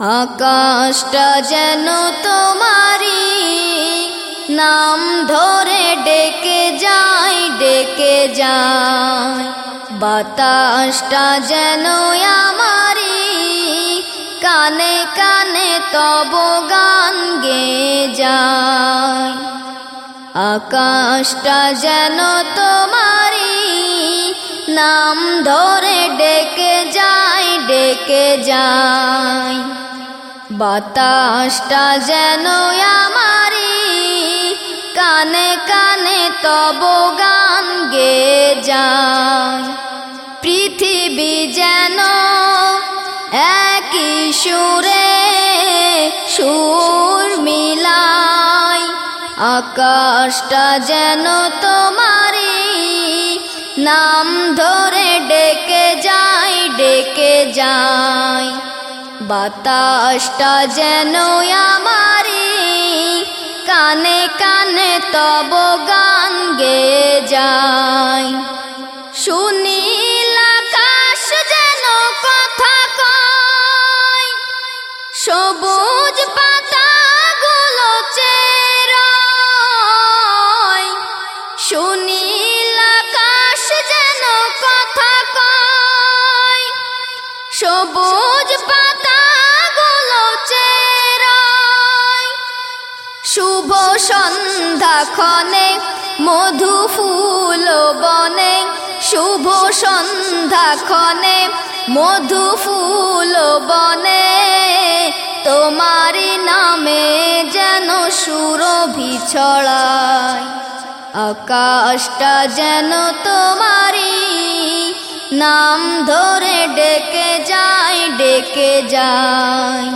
আকাশটা যেন তোমারি নাম ধরে ডেকে যাই ডেকে যাই বাতাসটা যেন আমারি কানে কানে তব গান গে যায়। আকাশটা যেন তোমারি নাম ধরে ডেকে যাই ডেকে যাই। বাতাসটা যেন আমারি কানে কানে তব গান গে যায়। পৃথিবী যেন একই সুরে সুর মিলাই। আকাশটা যেন তোমারি নাম ধরে যাই যাই বাতাসটা যেন আমারি কানে কানে তব গান গে যায়। সুনীল আকাশ যেন কথা কয়, সবুজ সুনীল সবুজ পাতাগুলো চেরায়। শুভ সন্ধ্যা ক্ষণে মধু ফুল বনে। শুভ সন্ধ্যা ক্ষণে মধু ফুল বনে। তোমারি নামে যেন সুরভি ছড়ায়। আকাশটা যেন তোমারি নাম ধরে ডেকে যাই ডেকে যাই।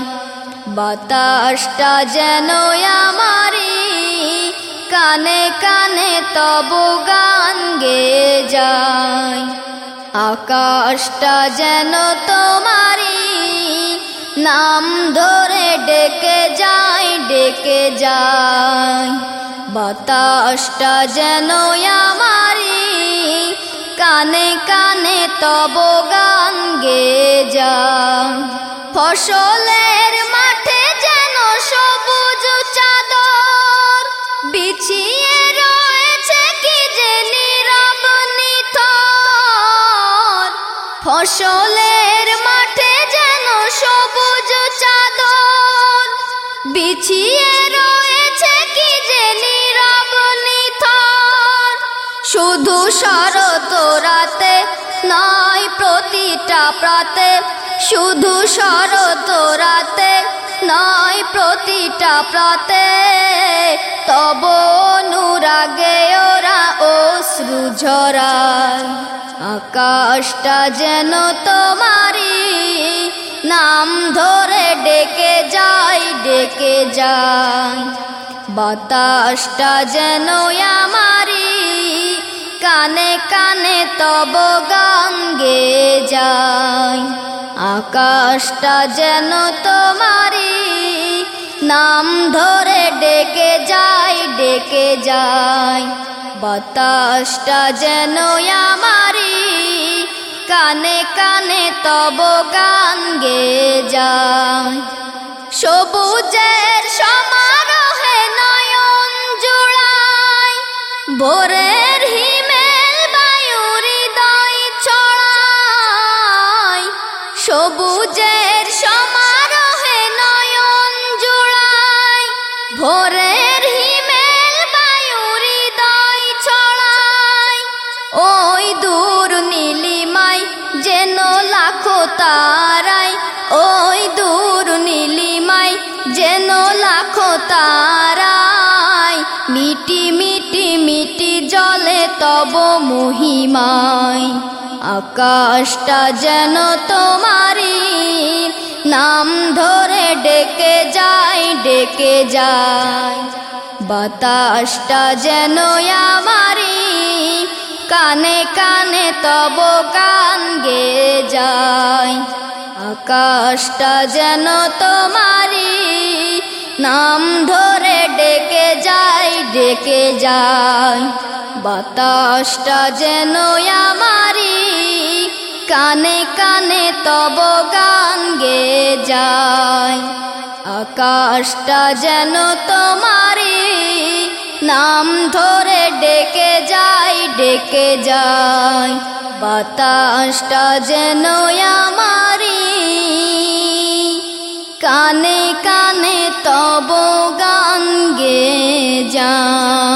বাতাসটা যেন আমারি কানে কানে তব গান গে যায়। আকাশটা যেন তোমারি নাম ধরে ডেকে যাই ডেকে যাই। বাতাসটা যেন আমারি কানে কানে তব গান গে যায় ফসলের মাঠে যেন সবুজ চাদর বিছিয়ে রয়েছে কি যে নীরব নিথর। ফসলের মাঠে যেন সবুজ চাদর বিছিয়ে রয়েছে শুধু শরত রাতে নয়, প্রতিটা প্রাতে। শুধু শরত রাতে নয়, প্রতিটা প্রাতে। তব অনুরাগে ওরা অশ্রু ঝরায়। আকাশটা যেন তোমারি নাম ধরে ডেকে যাই ডেকে যাই বাতাসটা যেন আমারি কানে তব গান গে যায় আকাশটা যেন তোমারি নাম ধরে ডেকে যাই ডেকে যাই। বাতাসটা যেন আমারি কানে কানে তব গান গে যায় সবুজের সমারোহে নয়ন জুড়াই, ভোরের হিমেল ভোরের হিমেল বায়ু হৃদয় ছড়াই। ওই দূর নীলিমাই যেন লাখো তারাই। ওই দূর নীলিমাই যেন লাখো তারাই। মিটি মিটি মিটি জলে তব মহিমায় আকাশটা যেন তোমারি নাম ধরে ডেকে যাই ডেকে যাই বাতাসটা যেন আমারি কানে কানে তব গান গে যায়। আকাশটা যেন তোমারি নাম ধরে ডেকে যাই ডেকে যায়। বাতাসটা যেন আমারি কানে কানে তব গান গে যায়। আকাশটা যেন তোমারি নাম ধরে ডেকে যায় ডেকে যায়। বাতাসটা যেন আমারি কানে কানে তব গান গে যায়।